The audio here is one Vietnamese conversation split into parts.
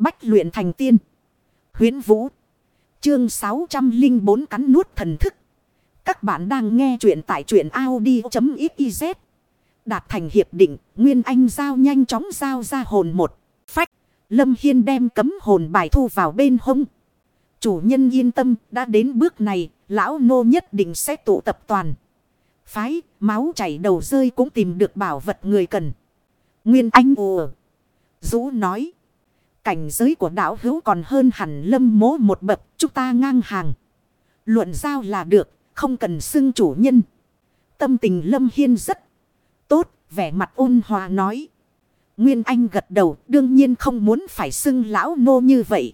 Bách luyện thành tiên. Huyến Vũ. Chương 604 cắn nuốt thần thức. Các bạn đang nghe truyện tại truyện Audi.xyz. Đạt thành hiệp định, Nguyên Anh giao nhanh chóng giao ra hồn một. Phách, Lâm Hiên đem cấm hồn bài thu vào bên hông. Chủ nhân yên tâm, đã đến bước này, lão nô nhất định sẽ tụ tập toàn. Phái, máu chảy đầu rơi cũng tìm được bảo vật người cần. Nguyên Anh ùa. Dũ nói. Cảnh giới của đạo hữu còn hơn hẳn lâm mố một bậc, chúng ta ngang hàng. Luận giao là được, không cần xưng chủ nhân. Tâm tình lâm hiên rất tốt, vẻ mặt ôn hòa nói. Nguyên Anh gật đầu, đương nhiên không muốn phải xưng lão nô như vậy.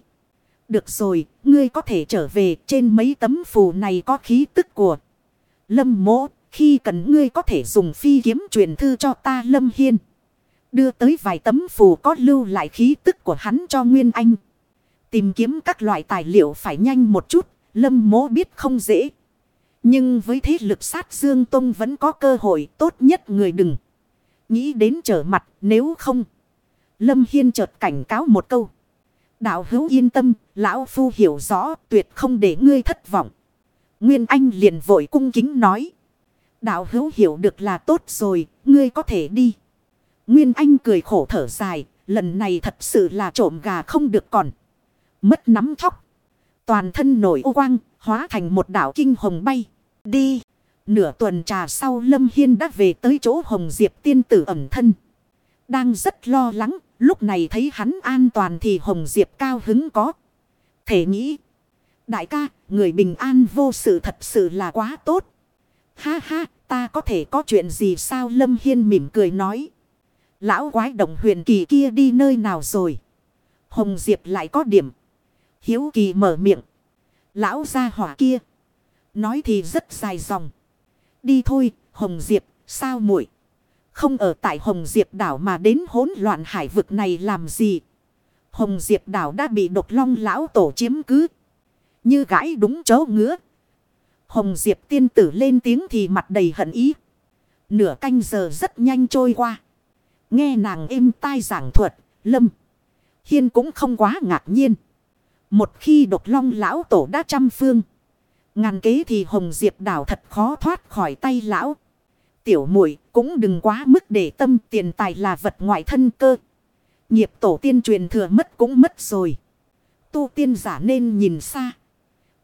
Được rồi, ngươi có thể trở về trên mấy tấm phù này có khí tức của lâm mố. Khi cần ngươi có thể dùng phi kiếm truyền thư cho ta lâm hiên. Đưa tới vài tấm phù có lưu lại khí tức của hắn cho Nguyên Anh. Tìm kiếm các loại tài liệu phải nhanh một chút, lâm mố biết không dễ. Nhưng với thế lực sát Dương Tông vẫn có cơ hội tốt nhất người đừng. Nghĩ đến trở mặt nếu không. Lâm Hiên chợt cảnh cáo một câu. Đạo hữu yên tâm, lão phu hiểu rõ tuyệt không để ngươi thất vọng. Nguyên Anh liền vội cung kính nói. Đạo hữu hiểu được là tốt rồi, ngươi có thể đi. Nguyên Anh cười khổ thở dài, lần này thật sự là trộm gà không được còn. Mất nắm thóc. Toàn thân nổi ô quang, hóa thành một đảo kinh hồng bay. Đi. Nửa tuần trà sau Lâm Hiên đã về tới chỗ Hồng Diệp tiên tử ẩm thân. Đang rất lo lắng, lúc này thấy hắn an toàn thì Hồng Diệp cao hứng có. Thể nghĩ. Đại ca, người bình an vô sự thật sự là quá tốt. Ha ha, ta có thể có chuyện gì sao Lâm Hiên mỉm cười nói. Lão quái động huyền kỳ kia đi nơi nào rồi? Hồng Diệp lại có điểm. Hiếu kỳ mở miệng. Lão ra hỏa kia. Nói thì rất dài dòng. Đi thôi, Hồng Diệp, sao muội Không ở tại Hồng Diệp đảo mà đến hỗn loạn hải vực này làm gì? Hồng Diệp đảo đã bị độc long lão tổ chiếm cứ. Như gãi đúng chỗ ngứa. Hồng Diệp tiên tử lên tiếng thì mặt đầy hận ý. Nửa canh giờ rất nhanh trôi qua. Nghe nàng êm tai giảng thuật, lâm. Hiên cũng không quá ngạc nhiên. Một khi độc long lão tổ đã trăm phương. Ngàn kế thì Hồng Diệp đảo thật khó thoát khỏi tay lão. Tiểu muội cũng đừng quá mức để tâm tiền tài là vật ngoại thân cơ. Nghiệp tổ tiên truyền thừa mất cũng mất rồi. Tu tiên giả nên nhìn xa.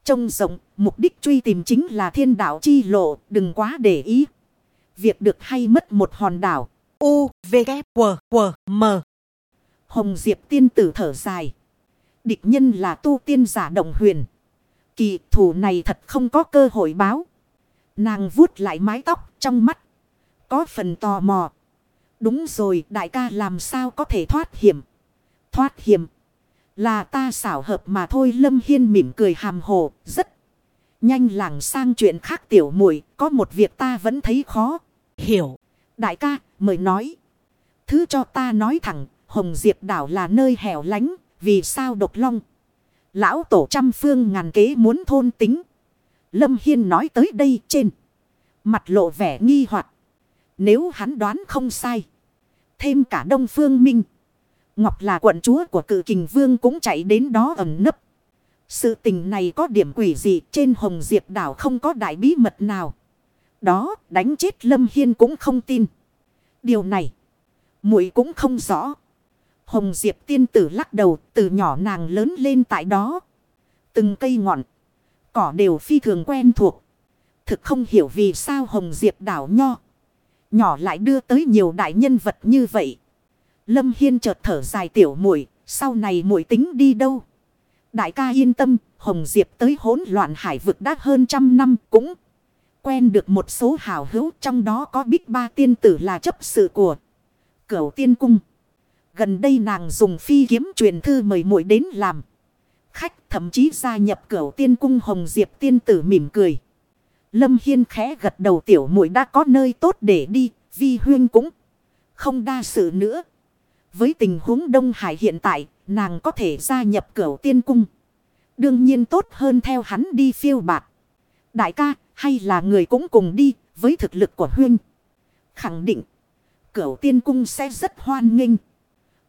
Trông rộng, mục đích truy tìm chính là thiên đạo chi lộ, đừng quá để ý. Việc được hay mất một hòn đảo. U, V, K, W, W, M. Hồng Diệp tiên tử thở dài. Địch nhân là tu tiên giả động huyền. Kỳ thủ này thật không có cơ hội báo. Nàng vuốt lại mái tóc trong mắt. Có phần tò mò. Đúng rồi đại ca làm sao có thể thoát hiểm. Thoát hiểm. Là ta xảo hợp mà thôi Lâm Hiên mỉm cười hàm hồ. Rất nhanh làng sang chuyện khác tiểu muội Có một việc ta vẫn thấy khó. Hiểu. Đại ca, mời nói. Thứ cho ta nói thẳng. Hồng Diệp đảo là nơi hẻo lánh. Vì sao độc long. Lão tổ trăm phương ngàn kế muốn thôn tính. Lâm Hiên nói tới đây trên. Mặt lộ vẻ nghi hoặc Nếu hắn đoán không sai. Thêm cả Đông Phương Minh. Ngọc là quận chúa của cự kình vương cũng chạy đến đó ẩn nấp. Sự tình này có điểm quỷ gì trên Hồng Diệp đảo không có đại bí mật nào. Đó, đánh chết Lâm Hiên cũng không tin. Điều này, muội cũng không rõ. Hồng Diệp tiên tử lắc đầu, từ nhỏ nàng lớn lên tại đó. Từng cây ngọn. Cỏ đều phi thường quen thuộc. Thực không hiểu vì sao Hồng Diệp đảo nho. Nhỏ lại đưa tới nhiều đại nhân vật như vậy. Lâm Hiên chợt thở dài, tiểu muội, Sau này muội tính đi đâu? Đại ca yên tâm. Hồng Diệp tới hỗn loạn hải vực đã hơn trăm năm cũng. Quen được một số hào hữu trong đó có bích ba tiên tử là chấp sự của. Cửu tiên cung. Gần đây nàng dùng phi kiếm truyền thư mời muội đến làm. Khách thậm chí gia nhập cửu tiên cung hồng diệp tiên tử mỉm cười. Lâm Hiên khẽ gật đầu tiểu muội đã có nơi tốt để đi, vi huyên cũng không đa sự nữa. Với tình huống Đông Hải hiện tại, nàng có thể gia nhập cửu tiên cung. Đương nhiên tốt hơn theo hắn đi phiêu bạc. Đại ca, hay là người cũng cùng đi, với thực lực của huyên. Khẳng định, cửu tiên cung sẽ rất hoan nghênh.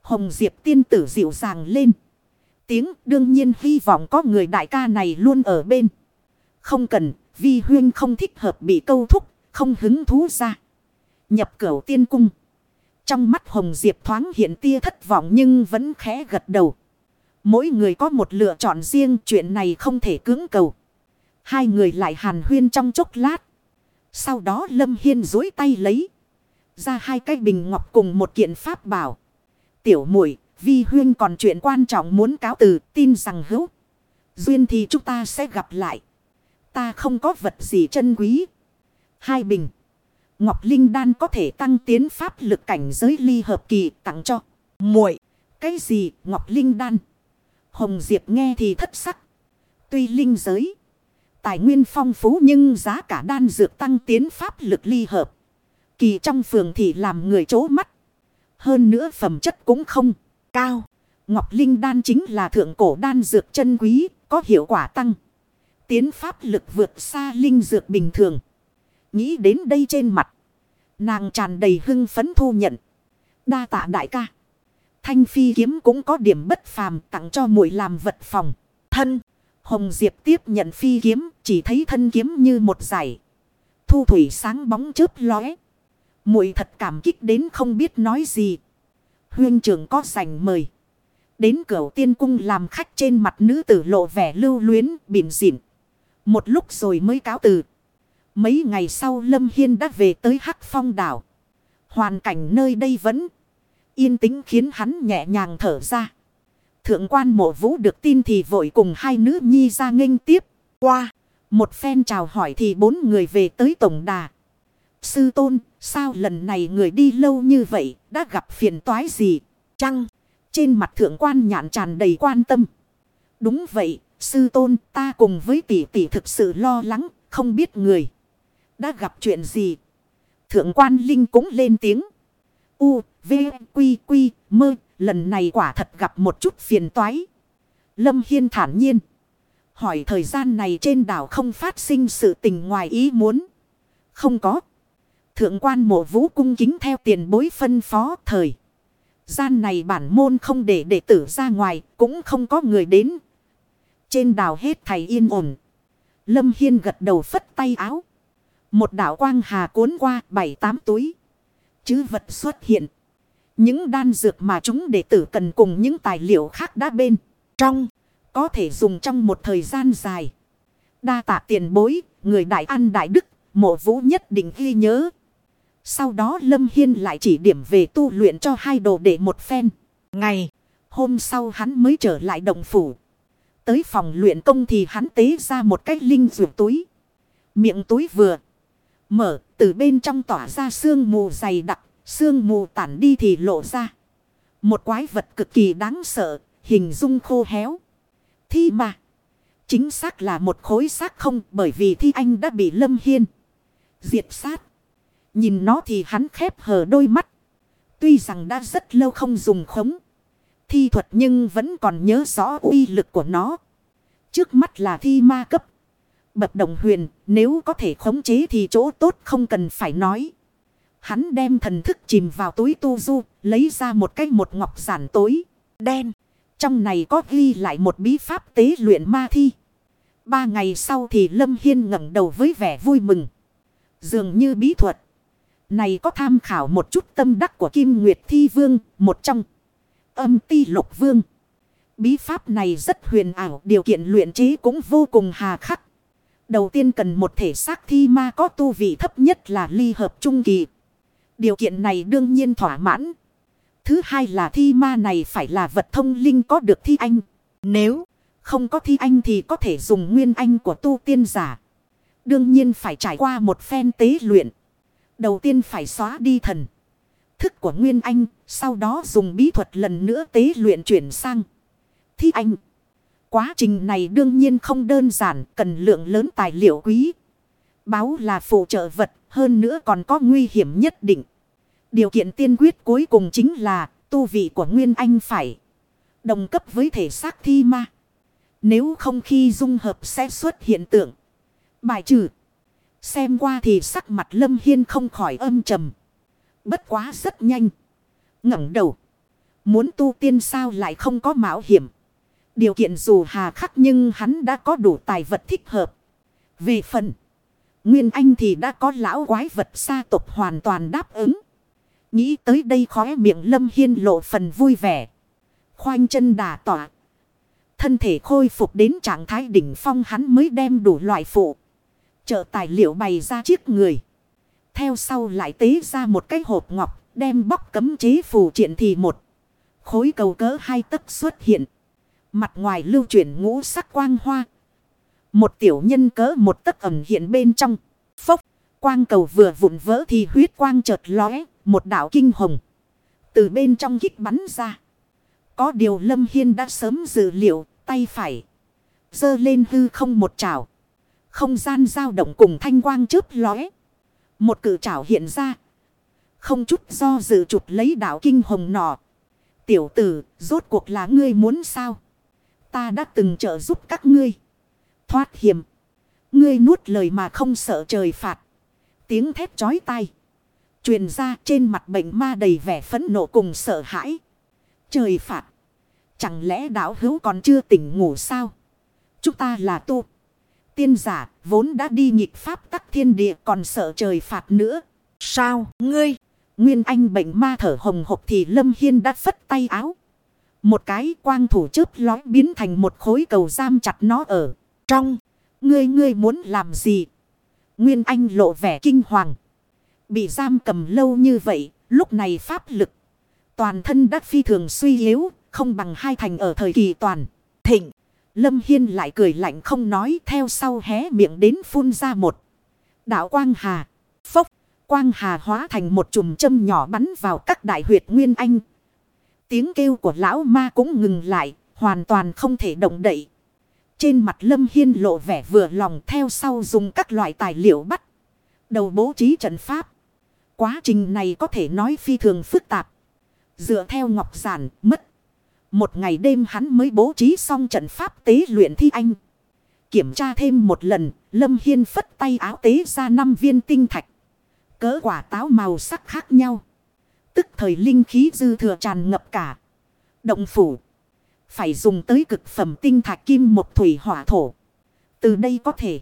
Hồng Diệp tiên tử dịu dàng lên. tiếng đương nhiên hy vọng có người đại ca này luôn ở bên. Không cần, vi huyên không thích hợp bị câu thúc, không hứng thú ra. Nhập cửu tiên cung. Trong mắt Hồng Diệp thoáng hiện tia thất vọng nhưng vẫn khẽ gật đầu. Mỗi người có một lựa chọn riêng chuyện này không thể cưỡng cầu. Hai người lại hàn huyên trong chốc lát. Sau đó Lâm Hiên dối tay lấy. Ra hai cái bình ngọc cùng một kiện pháp bảo. Tiểu muội, vi huyên còn chuyện quan trọng muốn cáo từ, tin rằng hữu. Duyên thì chúng ta sẽ gặp lại. Ta không có vật gì chân quý. Hai bình. Ngọc Linh Đan có thể tăng tiến pháp lực cảnh giới ly hợp kỳ tặng cho muội Cái gì Ngọc Linh Đan? Hồng Diệp nghe thì thất sắc. Tuy linh giới. Tài nguyên phong phú nhưng giá cả đan dược tăng tiến pháp lực ly hợp. Kỳ trong phường thì làm người chố mắt. Hơn nữa phẩm chất cũng không cao. Ngọc Linh đan chính là thượng cổ đan dược chân quý, có hiệu quả tăng. Tiến pháp lực vượt xa linh dược bình thường. Nghĩ đến đây trên mặt. Nàng tràn đầy hưng phấn thu nhận. Đa tạ đại ca. Thanh phi kiếm cũng có điểm bất phàm tặng cho muội làm vật phòng. Thân. Hồng Diệp tiếp nhận phi kiếm. Chỉ thấy thân kiếm như một giải. Thu thủy sáng bóng chớp lóe. muội thật cảm kích đến không biết nói gì. Huyên trưởng có sành mời. Đến cửa tiên cung làm khách trên mặt nữ tử lộ vẻ lưu luyến, bỉm dịn. Một lúc rồi mới cáo từ. Mấy ngày sau Lâm Hiên đã về tới Hắc Phong đảo. Hoàn cảnh nơi đây vẫn yên tĩnh khiến hắn nhẹ nhàng thở ra. Thượng quan mộ vũ được tin thì vội cùng hai nữ nhi ra nghênh tiếp. Qua, một phen chào hỏi thì bốn người về tới tổng đà. Sư tôn, sao lần này người đi lâu như vậy, đã gặp phiền toái gì? Chăng, trên mặt thượng quan nhạn tràn đầy quan tâm. Đúng vậy, sư tôn, ta cùng với tỷ tỷ thực sự lo lắng, không biết người. Đã gặp chuyện gì? Thượng quan Linh cũng lên tiếng. U, V, Quy, Quy, Mơ, lần này quả thật gặp một chút phiền toái. Lâm Hiên thản nhiên. Hỏi thời gian này trên đảo không phát sinh sự tình ngoài ý muốn. Không có. Thượng quan mộ vũ cung kính theo tiền bối phân phó thời. Gian này bản môn không để đệ tử ra ngoài, cũng không có người đến. Trên đảo hết thầy yên ổn. Lâm Hiên gật đầu phất tay áo. Một đảo quang hà cuốn qua bảy tám túi. Chứ vật xuất hiện. Những đan dược mà chúng đệ tử cần cùng những tài liệu khác đã bên. Trong. Có thể dùng trong một thời gian dài. Đa tạ tiền bối. Người đại ăn đại đức. Mộ vũ nhất định ghi nhớ. Sau đó Lâm Hiên lại chỉ điểm về tu luyện cho hai đồ đệ một phen. Ngày. Hôm sau hắn mới trở lại đồng phủ. Tới phòng luyện công thì hắn tế ra một cái linh dược túi. Miệng túi vừa. Mở, từ bên trong tỏa ra sương mù dày đặc. Sương mù tản đi thì lộ ra. Một quái vật cực kỳ đáng sợ. Hình dung khô héo. Thi mà. Chính xác là một khối xác không, bởi vì thi anh đã bị lâm hiên. Diệt sát. Nhìn nó thì hắn khép hờ đôi mắt. Tuy rằng đã rất lâu không dùng khống. Thi thuật nhưng vẫn còn nhớ rõ uy lực của nó. Trước mắt là thi ma cấp. Bậc đồng huyền, nếu có thể khống chế thì chỗ tốt không cần phải nói. Hắn đem thần thức chìm vào túi tu du. Lấy ra một cái một ngọc giản tối. Đen. Trong này có ghi lại một bí pháp tế luyện ma thi. Ba ngày sau thì Lâm Hiên ngẩng đầu với vẻ vui mừng. Dường như bí thuật. Này có tham khảo một chút tâm đắc của Kim Nguyệt Thi Vương, một trong âm ti lục vương. Bí pháp này rất huyền ảo, điều kiện luyện trí cũng vô cùng hà khắc. Đầu tiên cần một thể xác thi ma có tu vị thấp nhất là ly hợp trung kỳ. Điều kiện này đương nhiên thỏa mãn. Thứ hai là thi ma này phải là vật thông linh có được thi anh. Nếu không có thi anh thì có thể dùng nguyên anh của tu tiên giả. Đương nhiên phải trải qua một phen tế luyện. Đầu tiên phải xóa đi thần. Thức của Nguyên Anh, sau đó dùng bí thuật lần nữa tế luyện chuyển sang. Thi Anh. Quá trình này đương nhiên không đơn giản, cần lượng lớn tài liệu quý. Báo là phụ trợ vật, hơn nữa còn có nguy hiểm nhất định. Điều kiện tiên quyết cuối cùng chính là tu vị của Nguyên Anh phải đồng cấp với thể xác thi ma. Nếu không khi dung hợp sẽ xuất hiện tượng. Bài trừ. Xem qua thì sắc mặt Lâm Hiên không khỏi âm trầm. Bất quá rất nhanh. ngẩng đầu. Muốn tu tiên sao lại không có mạo hiểm. Điều kiện dù hà khắc nhưng hắn đã có đủ tài vật thích hợp. Về phần. Nguyên Anh thì đã có lão quái vật sa tộc hoàn toàn đáp ứng. Nghĩ tới đây khóe miệng Lâm Hiên lộ phần vui vẻ. Khoanh chân đà tỏa. Thân thể khôi phục đến trạng thái đỉnh phong hắn mới đem đủ loại phụ. Trợ tài liệu bày ra chiếc người. Theo sau lại tế ra một cái hộp ngọc. Đem bóc cấm chế phù triện thì một. Khối cầu cỡ hai tấc xuất hiện. Mặt ngoài lưu chuyển ngũ sắc quang hoa. Một tiểu nhân cỡ một tấc ẩm hiện bên trong. Phốc. Quang cầu vừa vụn vỡ thì huyết quang chợt lóe. Một đạo kinh hồng. Từ bên trong kích bắn ra. Có điều Lâm Hiên đã sớm dự liệu. Tay phải. Dơ lên hư không một chảo. Không gian dao động cùng thanh quang chớp lóe. Một cử chảo hiện ra. Không chút do dự chụp lấy đạo kinh hồng nọ. Tiểu tử, rốt cuộc là ngươi muốn sao? Ta đã từng trợ giúp các ngươi. Thoát hiểm. Ngươi nuốt lời mà không sợ trời phạt. Tiếng thét chói tai. Truyền ra trên mặt bệnh ma đầy vẻ phẫn nộ cùng sợ hãi. Trời phạt. Chẳng lẽ đạo hữu còn chưa tỉnh ngủ sao? Chúng ta là tu. Tiên giả vốn đã đi nghịch pháp tắc thiên địa còn sợ trời phạt nữa. Sao ngươi? Nguyên anh bệnh ma thở hồng hộc thì Lâm Hiên đã phất tay áo. Một cái quang thủ chớp lói biến thành một khối cầu giam chặt nó ở trong. Ngươi ngươi muốn làm gì? Nguyên anh lộ vẻ kinh hoàng. Bị giam cầm lâu như vậy, lúc này pháp lực. Toàn thân đắc phi thường suy yếu, không bằng hai thành ở thời kỳ toàn. Thịnh, Lâm Hiên lại cười lạnh không nói theo sau hé miệng đến phun ra một. Đạo quang hà, phốc. Quang hà hóa thành một chùm châm nhỏ bắn vào các đại huyệt nguyên anh. Tiếng kêu của lão ma cũng ngừng lại, hoàn toàn không thể động đậy. Trên mặt lâm hiên lộ vẻ vừa lòng theo sau dùng các loại tài liệu bắt. Đầu bố trí trận pháp. Quá trình này có thể nói phi thường phức tạp. Dựa theo ngọc giản, mất. Một ngày đêm hắn mới bố trí xong trận pháp tế luyện thi anh. Kiểm tra thêm một lần, Lâm Hiên phất tay áo tế ra năm viên tinh thạch cỡ quả táo màu sắc khác nhau. Tức thời linh khí dư thừa tràn ngập cả. Động phủ. Phải dùng tới cực phẩm tinh thạch kim một thủy hỏa thổ. Từ đây có thể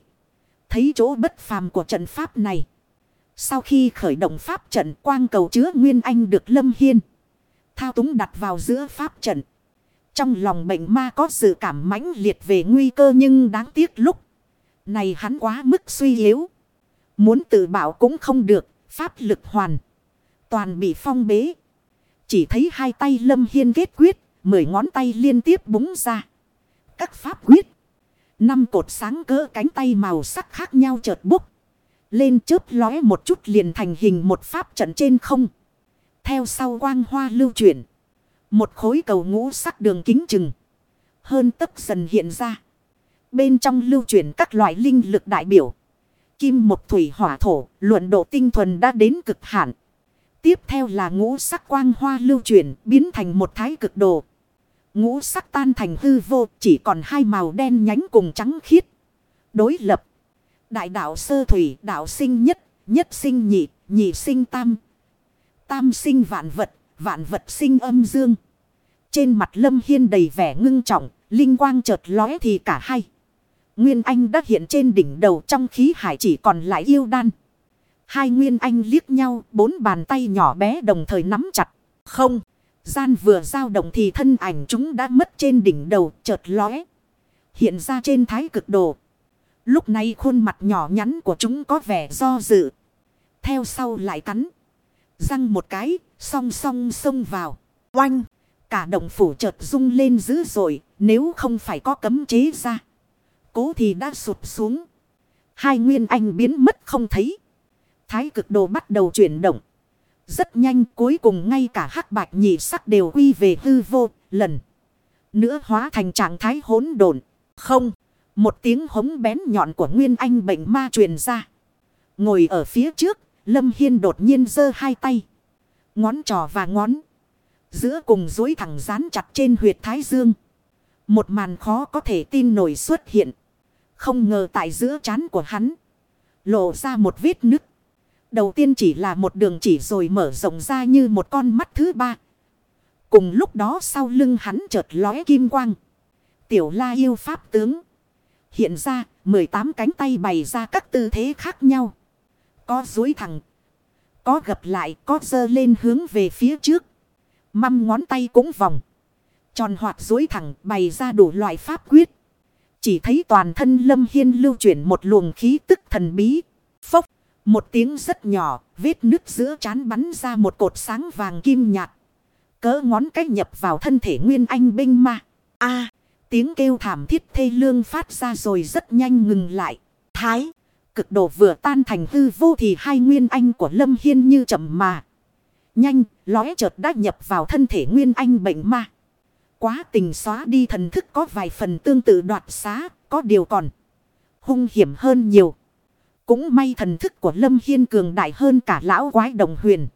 thấy chỗ bất phàm của trận pháp này. Sau khi khởi động pháp trận quang cầu chứa Nguyên Anh được Lâm Hiên. Thao túng đặt vào giữa pháp trận. Trong lòng bệnh ma có sự cảm mãnh liệt về nguy cơ nhưng đáng tiếc lúc. Này hắn quá mức suy yếu. Muốn tự bảo cũng không được, pháp lực hoàn. Toàn bị phong bế. Chỉ thấy hai tay lâm hiên kết quyết, mười ngón tay liên tiếp búng ra. Các pháp quyết. Năm cột sáng cỡ cánh tay màu sắc khác nhau chợt bốc. Lên chớp lóe một chút liền thành hình một pháp trận trên không. Theo sau quang hoa lưu chuyển. Một khối cầu ngũ sắc đường kính chừng. Hơn tấc dần hiện ra. Bên trong lưu chuyển các loại linh lực đại biểu kim một thủy hỏa thổ, luận độ tinh thuần đã đến cực hạn. Tiếp theo là ngũ sắc quang hoa lưu chuyển, biến thành một thái cực đồ. Ngũ sắc tan thành hư vô, chỉ còn hai màu đen nhánh cùng trắng khiết. Đối lập. Đại đạo sơ thủy, đạo sinh nhất, nhất sinh nhị, nhị sinh tam. Tam sinh vạn vật, vạn vật sinh âm dương. Trên mặt lâm hiên đầy vẻ ngưng trọng, linh quang chợt lóe thì cả hai. Nguyên Anh đã hiện trên đỉnh đầu trong khí hải chỉ còn lại yêu đan. Hai Nguyên Anh liếc nhau, bốn bàn tay nhỏ bé đồng thời nắm chặt. Không, gian vừa dao động thì thân ảnh chúng đã mất trên đỉnh đầu chợt lóe. Hiện ra trên thái cực đồ. Lúc này khuôn mặt nhỏ nhắn của chúng có vẻ do dự. Theo sau lại cắn. Răng một cái, song song xông vào. Oanh! Cả động phủ chợt rung lên dữ dội, nếu không phải có cấm chế ra cố thì đã sụp xuống. Hai nguyên anh biến mất không thấy. Thái cực đồ bắt đầu chuyển động. Rất nhanh, cuối cùng ngay cả hắc bạch nhị sắc đều quy về hư vô, lần. Nữa hóa thành trạng thái hỗn độn. Không. Một tiếng hống bén nhọn của nguyên anh bệnh ma truyền ra. Ngồi ở phía trước. Lâm Hiên đột nhiên giơ hai tay. Ngón trò và ngón. Giữa cùng dối thẳng dán chặt trên huyệt thái dương. Một màn khó có thể tin nổi xuất hiện. Không ngờ tại giữa chán của hắn. Lộ ra một vết nứt. Đầu tiên chỉ là một đường chỉ rồi mở rộng ra như một con mắt thứ ba. Cùng lúc đó sau lưng hắn chợt lóe kim quang. Tiểu la yêu pháp tướng. Hiện ra 18 cánh tay bày ra các tư thế khác nhau. Có dối thẳng. Có gập lại, có dơ lên hướng về phía trước. Măm ngón tay cũng vòng. Tròn hoạt dối thẳng, bày ra đủ loại pháp quyết. Chỉ thấy toàn thân lâm hiên lưu chuyển một luồng khí tức thần bí. Phốc. Một tiếng rất nhỏ. Vết nước giữa chán bắn ra một cột sáng vàng kim nhạt. Cỡ ngón cách nhập vào thân thể nguyên anh binh ma. a tiếng kêu thảm thiết thê lương phát ra rồi rất nhanh ngừng lại. Thái. Cực độ vừa tan thành hư vô thì hai nguyên anh của Lâm Hiên như chậm mà. Nhanh, lóe chợt đã nhập vào thân thể nguyên anh bệnh ma. Quá tình xóa đi thần thức có vài phần tương tự đoạt xá, có điều còn hung hiểm hơn nhiều. Cũng may thần thức của Lâm Hiên cường đại hơn cả lão quái đồng huyền.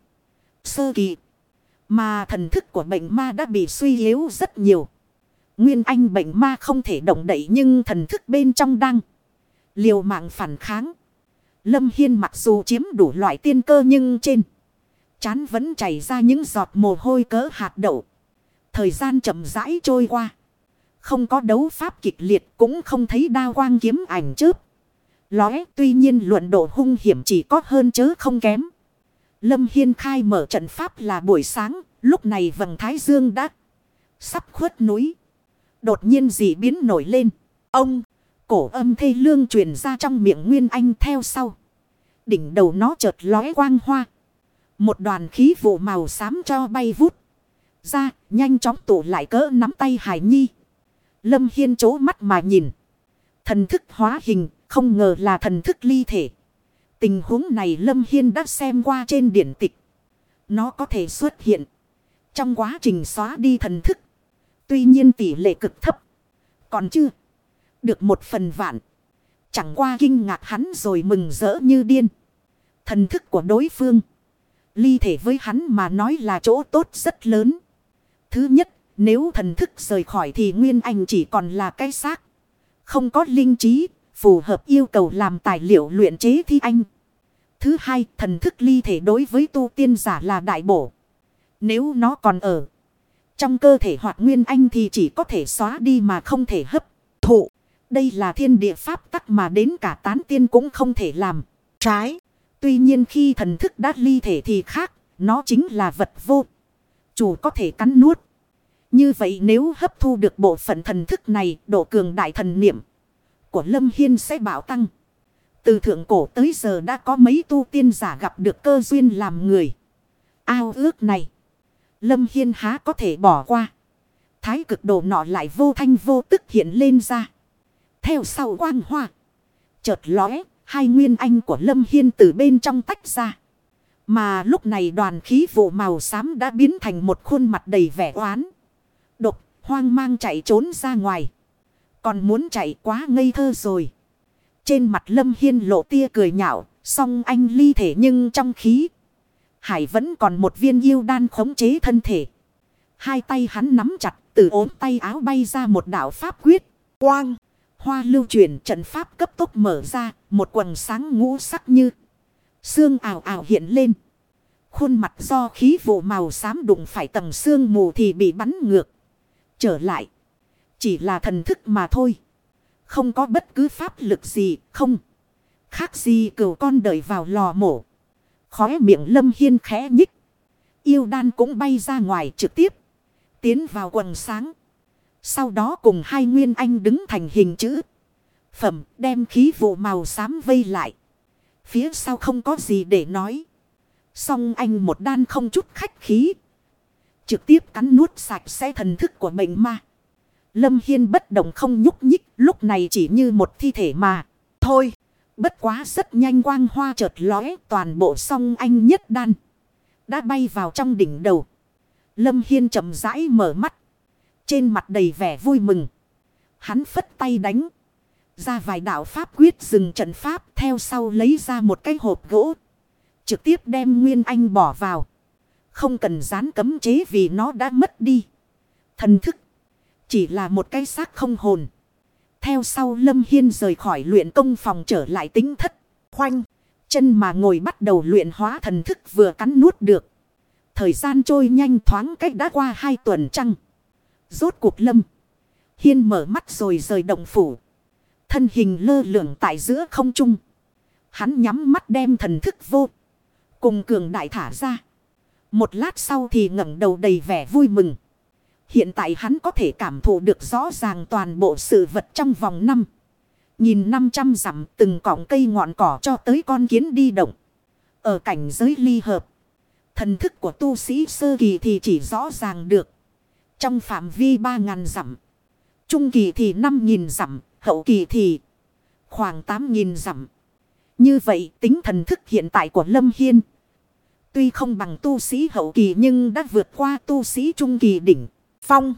Sơ kỳ. Mà thần thức của bệnh ma đã bị suy yếu rất nhiều. Nguyên anh bệnh ma không thể động đậy nhưng thần thức bên trong đang liều mạng phản kháng. Lâm Hiên mặc dù chiếm đủ loại tiên cơ nhưng trên chán vẫn chảy ra những giọt mồ hôi cỡ hạt đậu. Thời gian chậm rãi trôi qua. Không có đấu pháp kịch liệt cũng không thấy đao quang kiếm ảnh chớp. Lóe tuy nhiên luận độ hung hiểm chỉ có hơn chớ không kém. Lâm Hiên khai mở trận pháp là buổi sáng, lúc này vầng thái dương đã sắp khuất núi. Đột nhiên dị biến nổi lên. Ông, cổ âm thê lương truyền ra trong miệng Nguyên Anh theo sau. Đỉnh đầu nó chợt lóe quang hoa. Một đoàn khí vụ màu xám cho bay vút. Ra, nhanh chóng tụ lại cỡ nắm tay Hải Nhi. Lâm Hiên chố mắt mà nhìn. Thần thức hóa hình, không ngờ là thần thức ly thể. Tình huống này Lâm Hiên đã xem qua trên điển tịch. Nó có thể xuất hiện. Trong quá trình xóa đi thần thức. Tuy nhiên tỷ lệ cực thấp. Còn chưa. Được một phần vạn. Chẳng qua kinh ngạc hắn rồi mừng rỡ như điên. Thần thức của đối phương. Ly thể với hắn mà nói là chỗ tốt rất lớn. Thứ nhất, nếu thần thức rời khỏi thì Nguyên Anh chỉ còn là cái xác. Không có linh trí, phù hợp yêu cầu làm tài liệu luyện chế thi anh. Thứ hai, thần thức ly thể đối với tu tiên giả là đại bổ. Nếu nó còn ở trong cơ thể hoạt Nguyên Anh thì chỉ có thể xóa đi mà không thể hấp thụ. Đây là thiên địa pháp tắc mà đến cả tán tiên cũng không thể làm. Trái. Tuy nhiên khi thần thức đã ly thể thì khác. Nó chính là vật vô. Chủ có thể cắn nuốt. Như vậy nếu hấp thu được bộ phận thần thức này, độ cường đại thần niệm của Lâm Hiên sẽ bảo tăng. Từ thượng cổ tới giờ đã có mấy tu tiên giả gặp được cơ duyên làm người. Ao ước này. Lâm Hiên há có thể bỏ qua. Thái cực độ nọ lại vô thanh vô tức hiện lên ra. Theo sau quang hoa. Chợt lóe, hai nguyên anh của Lâm Hiên từ bên trong tách ra. Mà lúc này đoàn khí vụ màu xám đã biến thành một khuôn mặt đầy vẻ oán. Độc, hoang mang chạy trốn ra ngoài. Còn muốn chạy quá ngây thơ rồi. Trên mặt Lâm Hiên lộ tia cười nhạo, song anh ly thể nhưng trong khí. Hải vẫn còn một viên yêu đan khống chế thân thể. Hai tay hắn nắm chặt, từ ốm tay áo bay ra một đạo pháp quyết. Quang! Hoa lưu chuyển trận pháp cấp tốc mở ra, một quần sáng ngũ sắc như. Xương ảo ảo hiện lên. Khuôn mặt do khí vụ màu xám đụng phải tầng xương mù thì bị bắn ngược. Trở lại. Chỉ là thần thức mà thôi. Không có bất cứ pháp lực gì, không. Khác gì cửu con đợi vào lò mổ. Khóe miệng lâm hiên khẽ nhích. Yêu đan cũng bay ra ngoài trực tiếp. Tiến vào quần sáng. Sau đó cùng hai nguyên anh đứng thành hình chữ. Phẩm đem khí vụ màu xám vây lại. Phía sau không có gì để nói. Song anh một đan không chút khách khí. Trực tiếp cắn nuốt sạch sẽ thần thức của bệnh ma. Lâm Hiên bất động không nhúc nhích. Lúc này chỉ như một thi thể mà. Thôi. Bất quá rất nhanh quang hoa chợt lóe, toàn bộ song anh nhất đan. Đã bay vào trong đỉnh đầu. Lâm Hiên chậm rãi mở mắt. Trên mặt đầy vẻ vui mừng. Hắn phất tay đánh. Ra vài đạo pháp quyết dừng trận pháp, theo sau lấy ra một cái hộp gỗ. Trực tiếp đem Nguyên Anh bỏ vào. Không cần dán cấm chế vì nó đã mất đi. Thần thức. Chỉ là một cái xác không hồn. Theo sau Lâm Hiên rời khỏi luyện công phòng trở lại tính thất. Khoanh. Chân mà ngồi bắt đầu luyện hóa thần thức vừa cắn nuốt được. Thời gian trôi nhanh thoáng cách đã qua hai tuần trăng. Rốt cuộc Lâm. Hiên mở mắt rồi rời động phủ. Thân hình lơ lửng tại giữa không trung. Hắn nhắm mắt đem thần thức vô. Cùng cường đại thả ra. Một lát sau thì ngẩng đầu đầy vẻ vui mừng. Hiện tại hắn có thể cảm thụ được rõ ràng toàn bộ sự vật trong vòng năm. Nhìn năm trăm dặm từng cọng cây ngọn cỏ cho tới con kiến đi động. Ở cảnh giới ly hợp. Thần thức của tu sĩ sơ kỳ thì chỉ rõ ràng được. Trong phạm vi ba ngàn dặm. Trung kỳ thì năm nghìn dặm. Hậu kỳ thì khoảng tám nghìn dặm. Như vậy, tính thần thức hiện tại của Lâm Hiên. Tuy không bằng tu sĩ hậu kỳ nhưng đã vượt qua tu sĩ trung kỳ đỉnh. Phong.